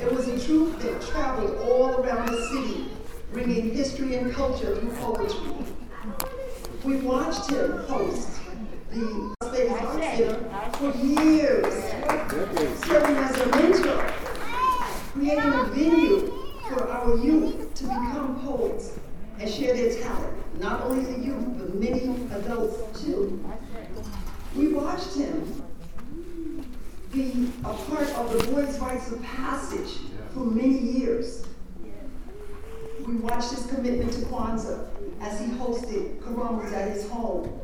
It was a troupe that traveled all around the city, bringing history and culture through poetry. We watched him host the Vegas Art Center for years, serving as a mentor, creating a venue for our youth to become poets and share their talent, not only the youth, but many adults too. We watched him a part of the Boys' Rites of Passage for many years. We watched his commitment to Kwanzaa as he hosted Karamus at his home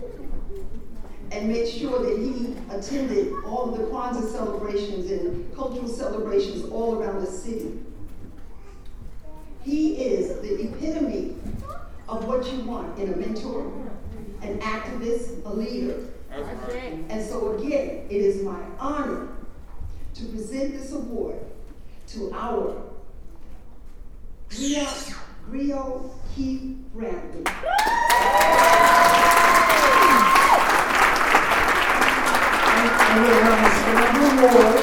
and made sure that he attended all of the Kwanzaa celebrations and cultural celebrations all around the city. He is the epitome of what you want in a mentor, an activist, a leader. And so again, it is my honor to present this award to our Griot, Griot Keith Bradley. And we have award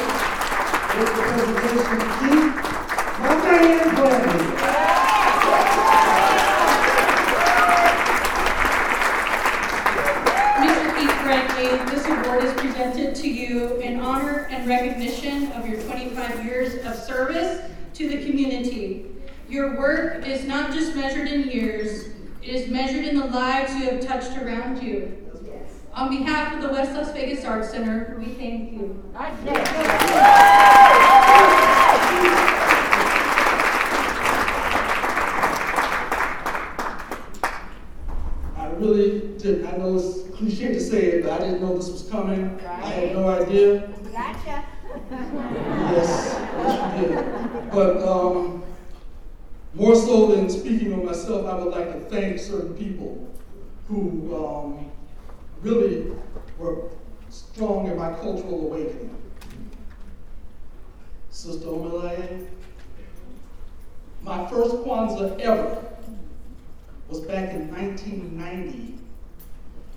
with the presentation of Keith. Mr. Keith Bradley, this award is presented to you in honor and recognition of your 25 years of service to the community. Your work is not just measured in years, it is measured in the lives you have touched around you. On behalf of the West Las Vegas Arts Center, we thank you. I really didn't, I know cliche to say it, but I didn't know this was coming. I had no idea. Gotcha. Yes, yes you did. But um, more so than speaking of myself, I would like to thank certain people who um, really were strong in my cultural awakening. Sister Omalaye, my first Kwanzaa ever was back in 1990,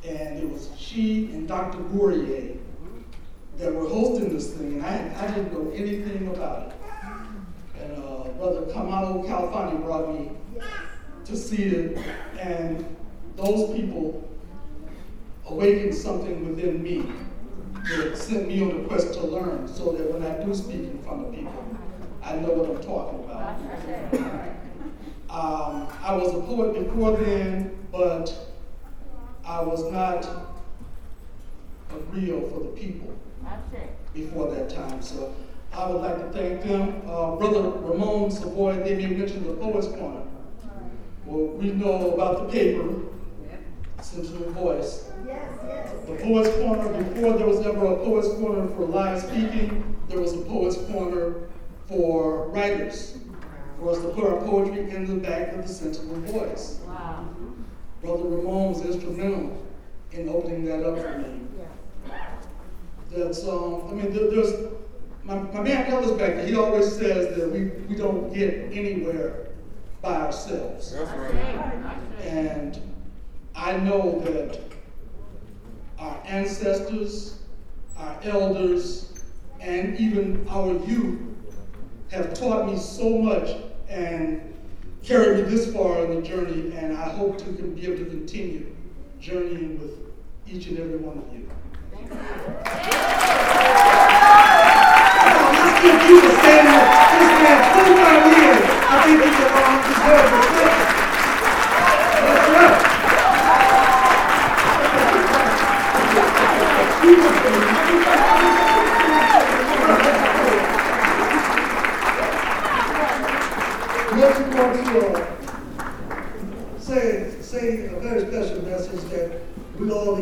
and it was she and Dr. Gourier that were hosting this thing, and I, I didn't know anything about it. And uh, Brother Kamalo Calfani brought me to see it, and those people awakened something within me that sent me on a quest to learn, so that when I do speak in front of people, I know what I'm talking about. Um, I was a poet before then, but I was not a griot for the people before that time. So I would like to thank them. Uh, Brother Ramon Savoy, they may mention the Poets Corner. Well, we know about the paper, Sentinel Voice. The Poets Corner, before there was ever a Poets Corner for live speaking, there was a Poets Corner for writers, for us to put our poetry in the back of the Sentinel Voice. Wow. Brother Ramon was instrumental in opening that up for me. That's, um, I mean, there, there's, my, my man Ellis back there, he always says that we, we don't get anywhere by ourselves. That's right. And I know that our ancestors, our elders, and even our youth have taught me so much and carried me this far on the journey, and I hope to be able to continue journeying with each and every one of you. Now, let's give you a stand up. This man, 25 years. I think he can um,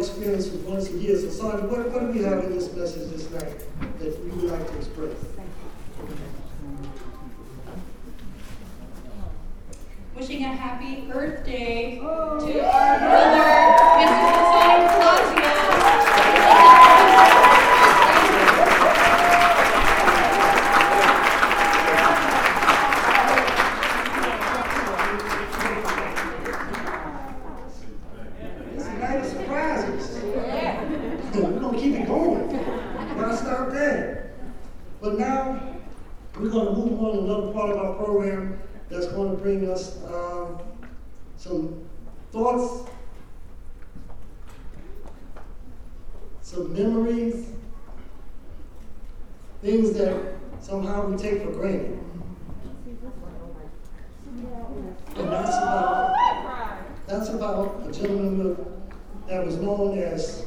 experience once a year. So, what, what do we have in this message this night that you would like to express? Wishing a happy Earth Day to our brother, Mr. Hassan Claudia. It's a night of surprises. We're gonna keep it going. We're gonna start there. But now, we're going to move on to another part of our program that's going to bring us uh, some thoughts, some memories, things that take for granted. And that's about, that's about a gentleman that was known as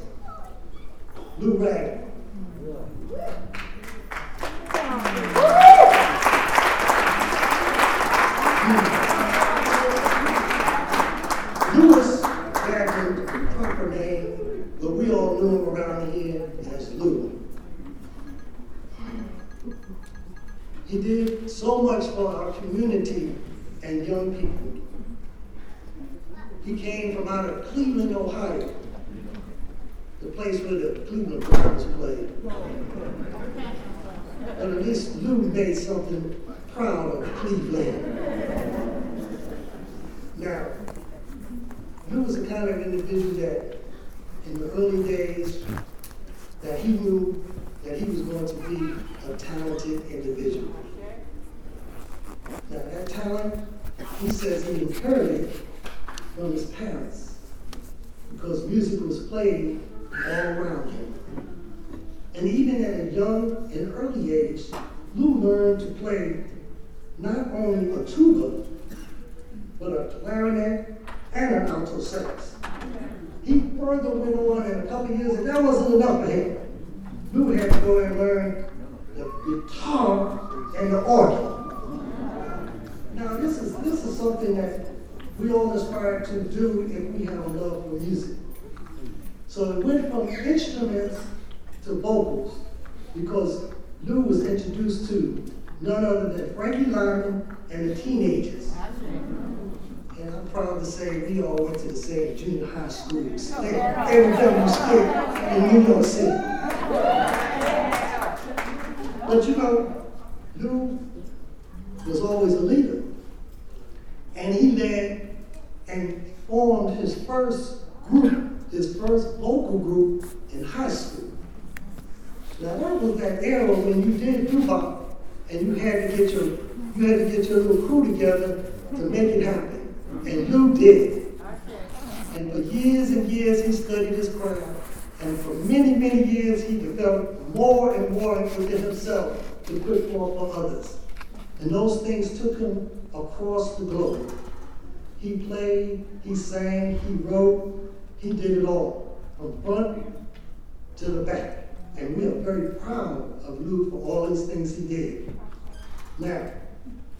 Lou Rag. And young people. He came from out of Cleveland, Ohio, the place where the Cleveland Browns played. And at least Lou made something proud of Cleveland. Now, Lou was the kind of individual that in the early days that he knew that he was going to be a talented individual. Now that talent, he says he inherited from his parents because music was played all around him. And even at a young and early age, Lou learned to play not only a tuba, but a clarinet and an alto sax. He further went on in a couple years, and that wasn't enough for him. Lou had to go and learn the guitar and the organ. Now, this is this is something that we all aspire to do if we have a love for music. So it went from instruments to vocals because Lou was introduced to none other than Frankie Lymon and the Teenagers. And I'm proud to say we all went to the same junior high school, every State in New York City. But you know, Lou was always a leader. And he led and formed his first group, his first vocal group in high school. Now that was that era when you did doo and you had to get your you had to get your little crew together to make it happen. And Lou did. And for years and years he studied his craft. And for many, many years he developed more and more within himself to put forth for others. And those things took him across the globe. He played, he sang, he wrote, he did it all, from front to the back. And we are very proud of Lou for all these things he did. Now,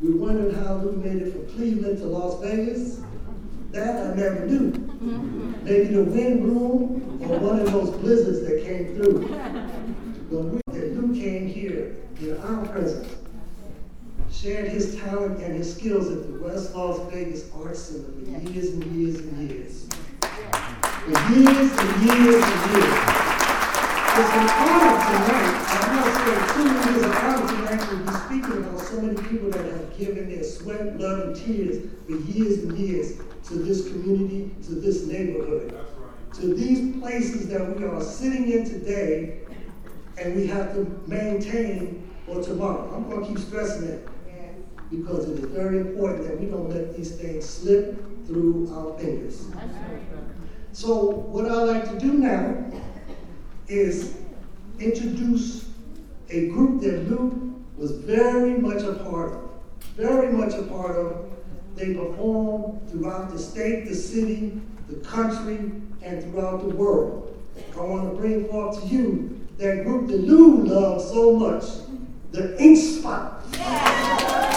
we wondered how Lou made it from Cleveland to Las Vegas. That I never knew. Maybe the wind blew or one of those blizzards that came through. But we, that Lou came here in our presence shared his talent and his skills at the West Las Vegas Arts Center for years and years and years. Years and years and years. It's an honor tonight. I must say, truly it is an honor to be speaking about so many people that have given their sweat, blood, and tears for years and years to this community, to this neighborhood. To these places that we are sitting in today and we have to maintain for tomorrow. I'm going to keep stressing it because it is very important that we don't let these things slip through our fingers. So, what I like to do now is introduce a group that Luke was very much a part of. Very much a part of. They perform throughout the state, the city, the country, and throughout the world. I want to bring forth to you that group that Lou loves so much, the Ink Spot. days.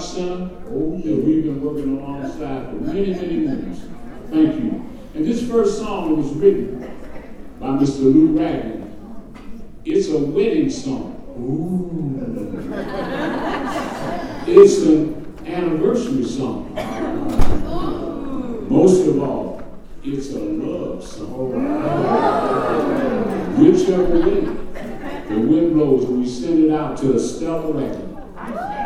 Son, Oh, yeah, we've been working alongside for many, many moons. Thank you. And this first song was written by Mr. Lou Raglin. It's a wedding song. Ooh. it's an anniversary song. Most of all, it's a love song. Whichever way the wind blows, we send it out to a stellar record.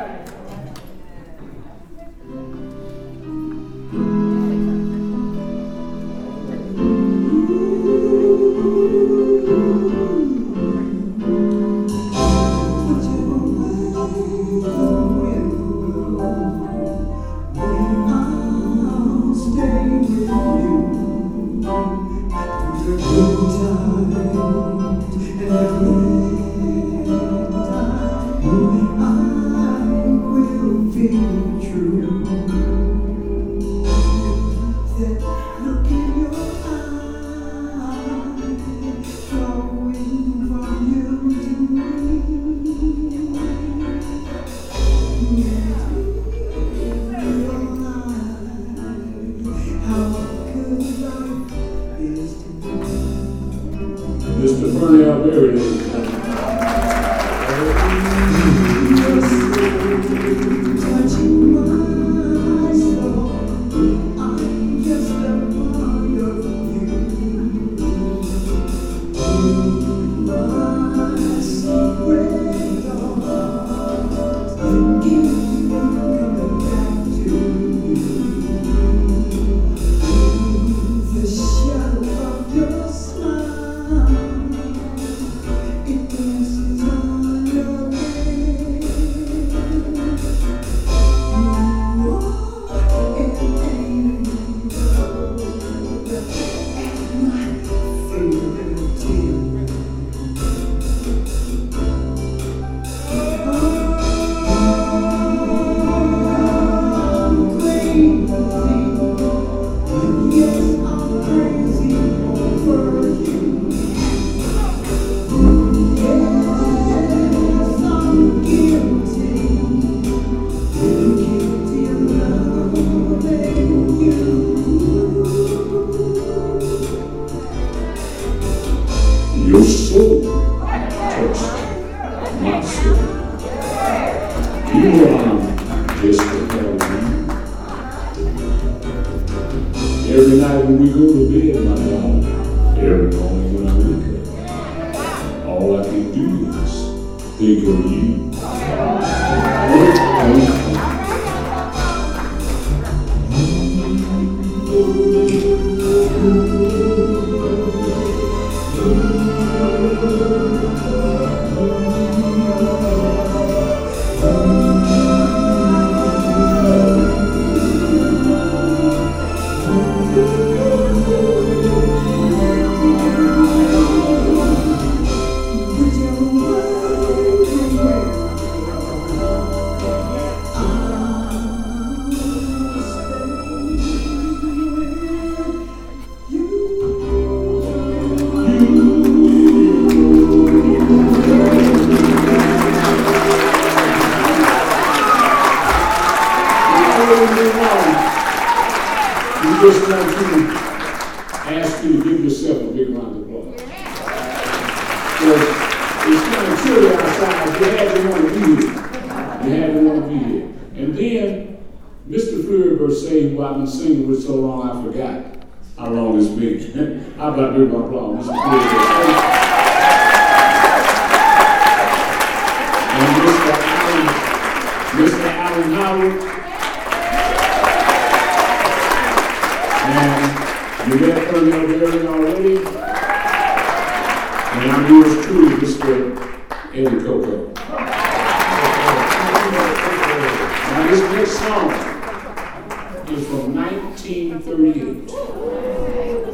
Every night when we go to bed, my God, every morning when I wake up, all I can do is think of you. It's kind of chilly outside. You had to want to be here. You had to want to be here. And then Mr. Fleury was saying, well, I've been singing with so long I forgot how long it's been. How about doing my problem? Mr. Fleury. And Mr. Allen, Mr. Allen Howard, and you met your Berry already and yours truly, Mr. Andy Coco. Now, this next song is from 1938.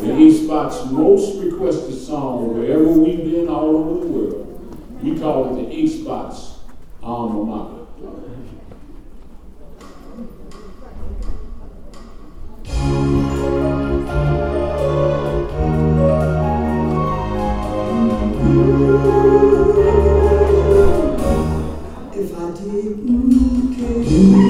The Ink Spots' most requested song wherever we've been all over the world. We call it the Ink Spots' alma mater. deep. Okay.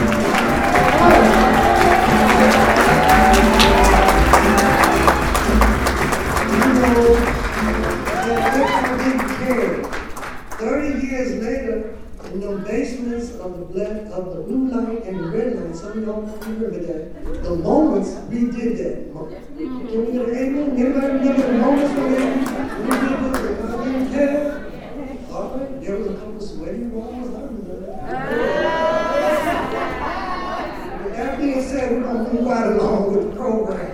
moments we did that. Can we get an amen? Anybody remember the moments when we did that? Care? All right, there was a couple sweaty walls. I that. That being said, we're going to move right along with the program.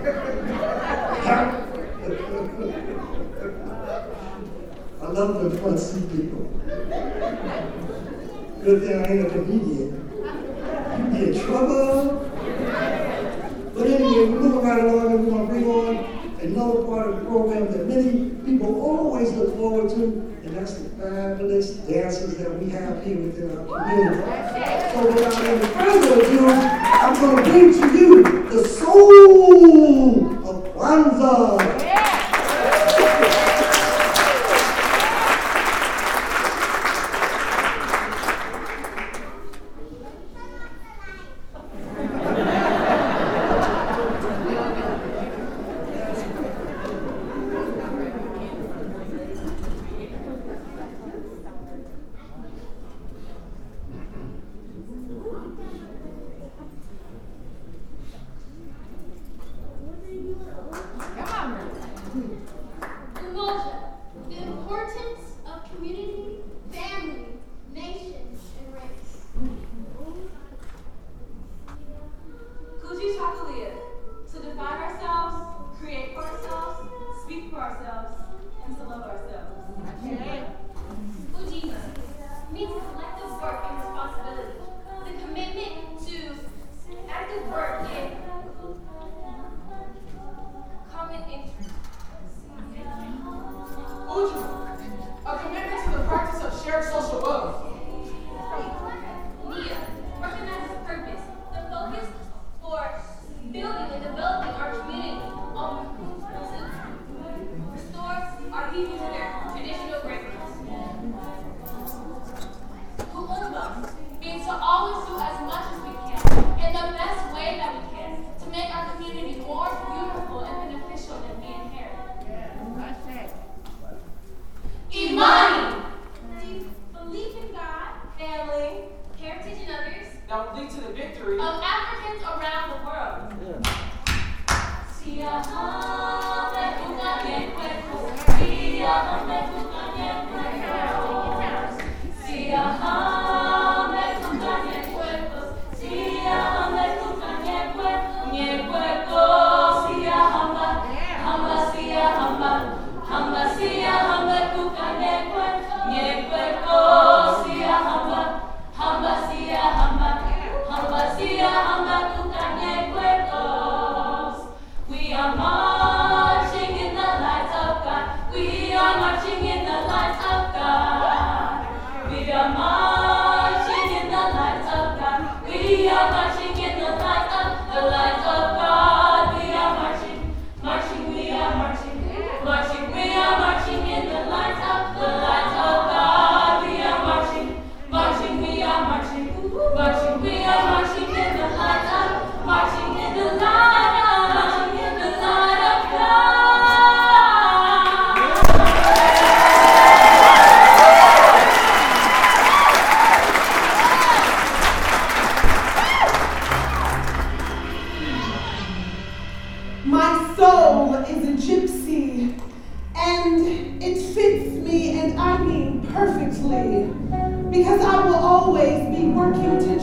I love the front seat people. Good thing I ain't a comedian. You'd be in trouble. people always look forward to, and that's the fabulous dances that we have here within our community. So without any further ado, I'm going to bring to you the soul of Kwanzaa.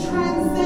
transcend.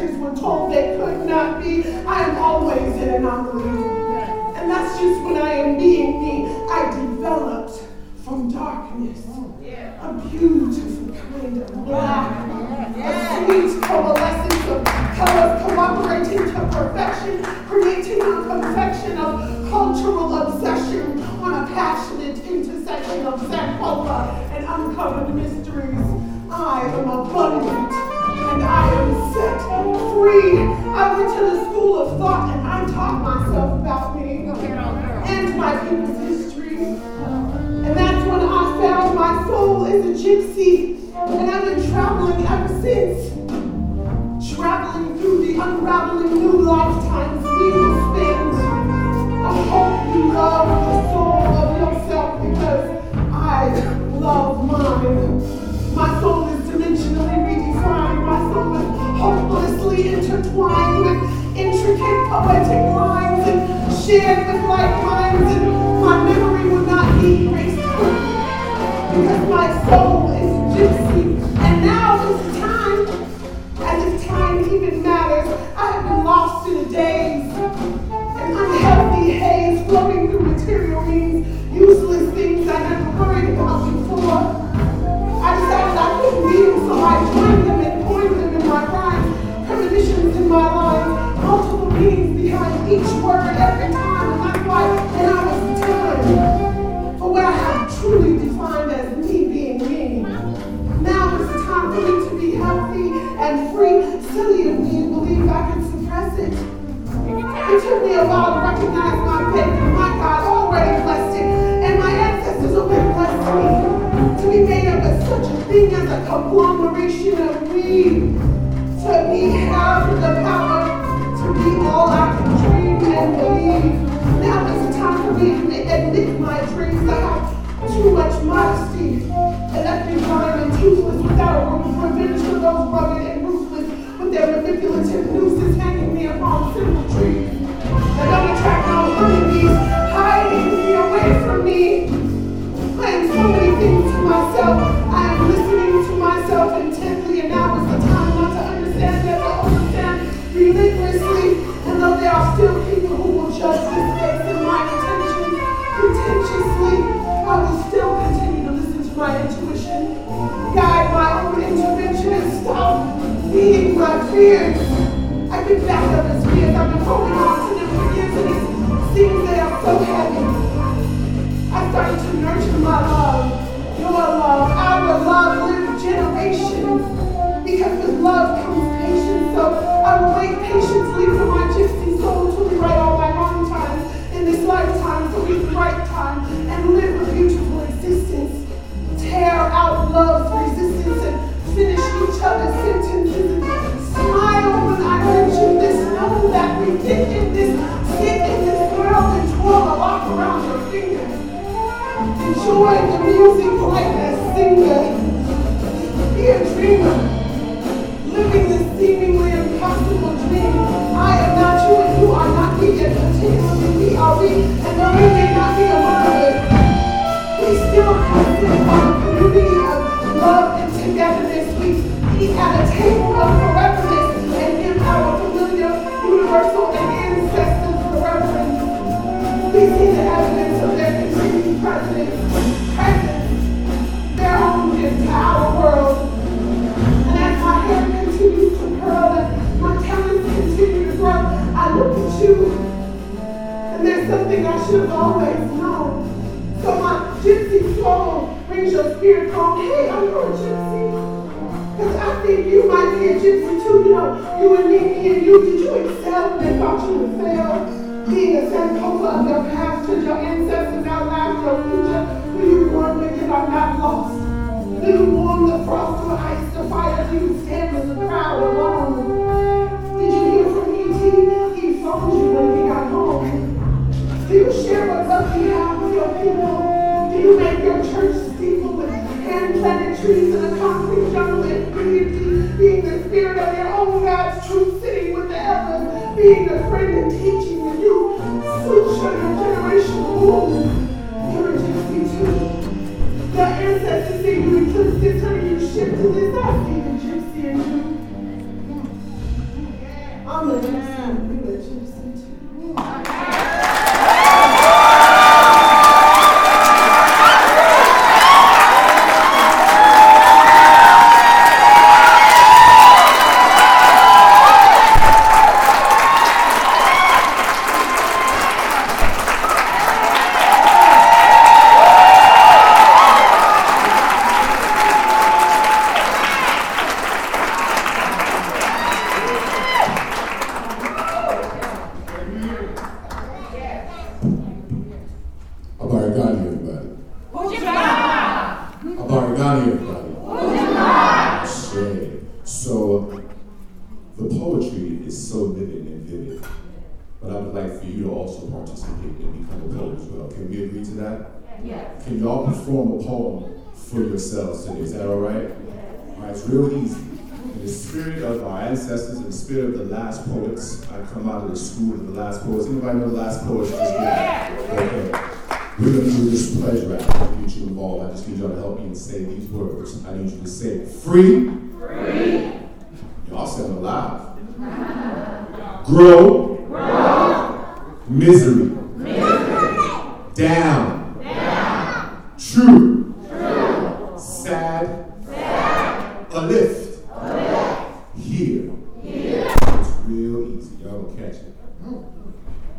sisters were told they could not be, I am always in an anomaly. And that's just when I am being me. I developed from darkness a beautiful kind of black, a sweet coalescence of colors cooperating to perfection, creating a confection of cultural obsession on a passionate intersection of Zacopa and uncovered mysteries. I am abundant and I am set free. I went to the school of thought and I taught myself about me and my people's history. And that's when I found my soul is a gypsy. And I've been traveling ever since. Traveling through the unraveling new lifetimes we have. I hope you love the soul of yourself because I love mine. My soul be intertwined with intricate poetic lines and shared with like minds, and my memory will not be graceful because my soul is gypsy, and now this conglomeration of me. At a table of and our familiar, universal, and ancestors reverence. We see the evidence of their continued presence, presence, their our world. And as my hair continues to curl and my talents continue to grow, I look at you, and there's something I should have always known. So my gypsy soul brings your spirit home. Hey, are I think you might be a gypsy too. You know, you and me, and you, did you excel they thought you fail? Being a Sankofa of your past, should your ancestors outlast your future? Will you me that I'm not lost? Will you warm the frost or ice the fire? Do you stand with the crowd alone? Did you hear from E.T.? He phoned you when he got home. Do you share what love you have with your people? Do you make your church steeple with hand-planted trees like for you to also participate and become a poet as well. Can we agree to that? Yes. Can you all perform a poem for yourselves today? Is that all right? All right, it's real easy. In the spirit of our ancestors, in the spirit of the last poets, I come out of the school of the last poets. Anybody know the last poets? Just give Okay. We're going to do this pledge rap. I need you involved. I just need y'all to help me and say these words. I need you to say free. Free. Y'all sound alive. Grow. Misery. Down. True. Sad. A lift. Here. It's real easy. Y'all don't catch it.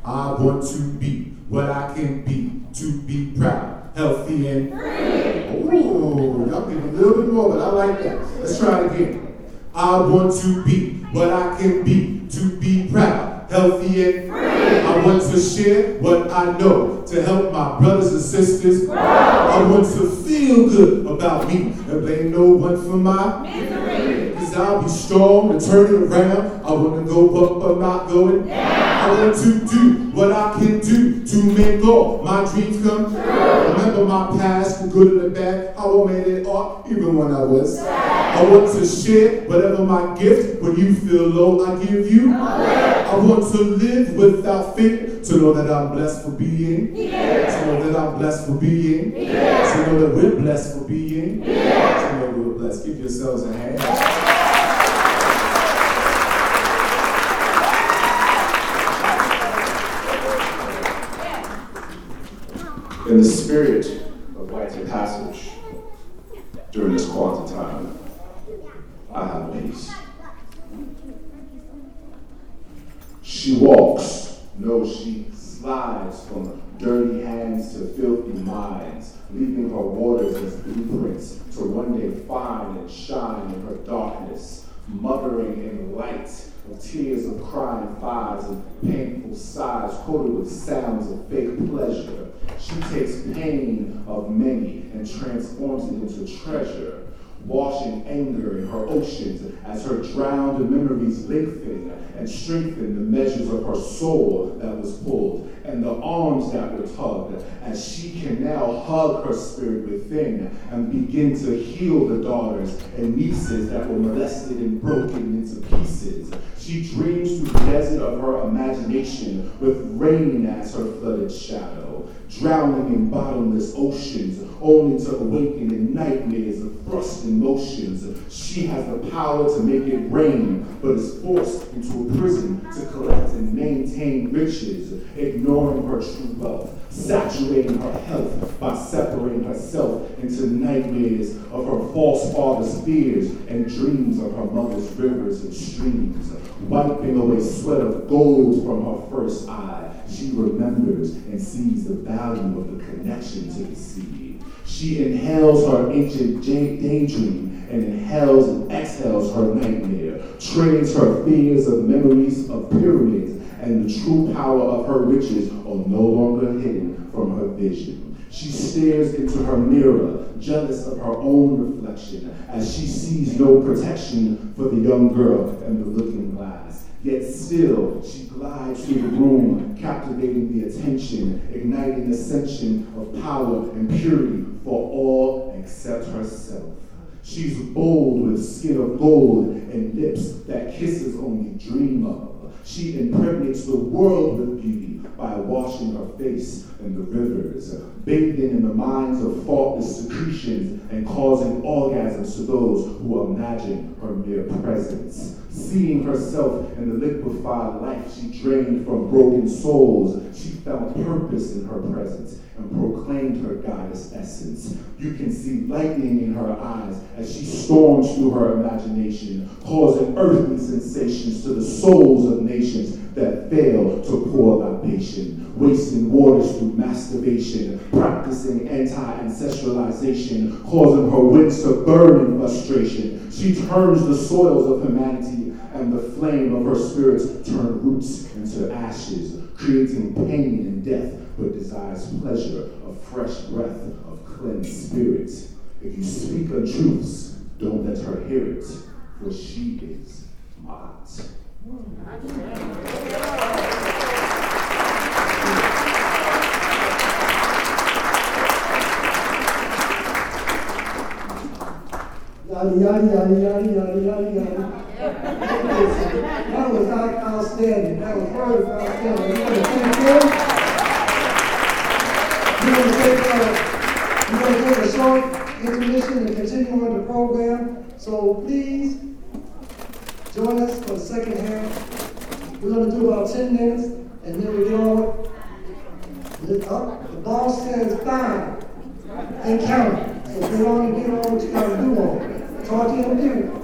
I want to be what I can be, to be proud, healthy, and free. Ooh, y'all give a little bit more, but I like that. Let's try it again. I want to be what I can be, to be proud, healthy, and free. I want to share what I know to help my brothers and sisters. I want to feel good about me and blame no one for my misery. Cause I'll be strong and turn it around. I want to go up, but not going. I want to do what I can do to make all my dreams come true. Remember my past, good and the bad, how I made it up, even when I was sad. I want to share whatever my gift. When you feel low, I give you. I want to live without fear, to know that I'm blessed for being. Yeah. To know that I'm blessed for being. Yeah. To know that we're blessed for being. Yeah. To know we're blessed. Give yourselves a hand. In the spirit of of passage during this quality time, I have peace. She walks, no, she slides from dirty hands to filthy minds, leaving her waters as blueprints to one day find and shine in her darkness, mothering in light of tears of crying fires and painful sighs, coated with sounds of fake pleasure. She takes pain of many and transforms it into treasure, washing anger in her oceans as her drowned memories lengthen and strengthen the measures of her soul that was pulled and the arms that were tugged as she can now hug her spirit within and begin to heal the daughters and nieces that were molested and broken into pieces. She dreams through the desert of her imagination with rain as her flooded shadow drowning in bottomless oceans, only to awaken in nightmares of thrust and motions. She has the power to make it rain, but is forced into a prison to collect and maintain riches, ignoring her true wealth, saturating her health by separating herself into nightmares of her false father's fears and dreams of her mother's rivers and streams, wiping away sweat of gold from her first eye she remembers and sees the value of the connection to the sea. She inhales her ancient daydream and inhales and exhales her nightmare, trades her fears of memories of pyramids, and the true power of her riches are no longer hidden from her vision. She stares into her mirror, jealous of her own reflection, as she sees no protection for the young girl in the looking glass. Yet still, she glides through the room, captivating the attention, igniting the ascension of power and purity for all except herself. She's bold with skin of gold and lips that kisses only dream of. She impregnates the world with beauty by washing her face in the rivers, bathing in the minds of faultless secretions and causing orgasms to those who imagine her mere presence. Seeing herself in the liquefied life she drained from broken souls, she found purpose in her presence and proclaimed her goddess essence. You can see lightning in her eyes as she storms through her imagination, causing earthly sensations to the souls of nations that fail to pour libation, wasting waters through masturbation, practicing anti-ancestralization, causing her winds to burn in frustration. She turns the soils of humanity and the flame of her spirits turn roots into ashes, creating pain and death, but desires pleasure a fresh breath of cleansed spirit. If you speak untruths, don't let her hear it, for she is mocked. Yada, yada, yada, yada, yada, yada. That was outstanding. That was very outstanding. You want to thank him? You want to take, uh, you want to take a short intermission and continue on the program. So please join us for the second half. We're going to do about 10 minutes and then we get on the, uh, the boss says fine, and count. So get on and get on what you gotta do on what do you do?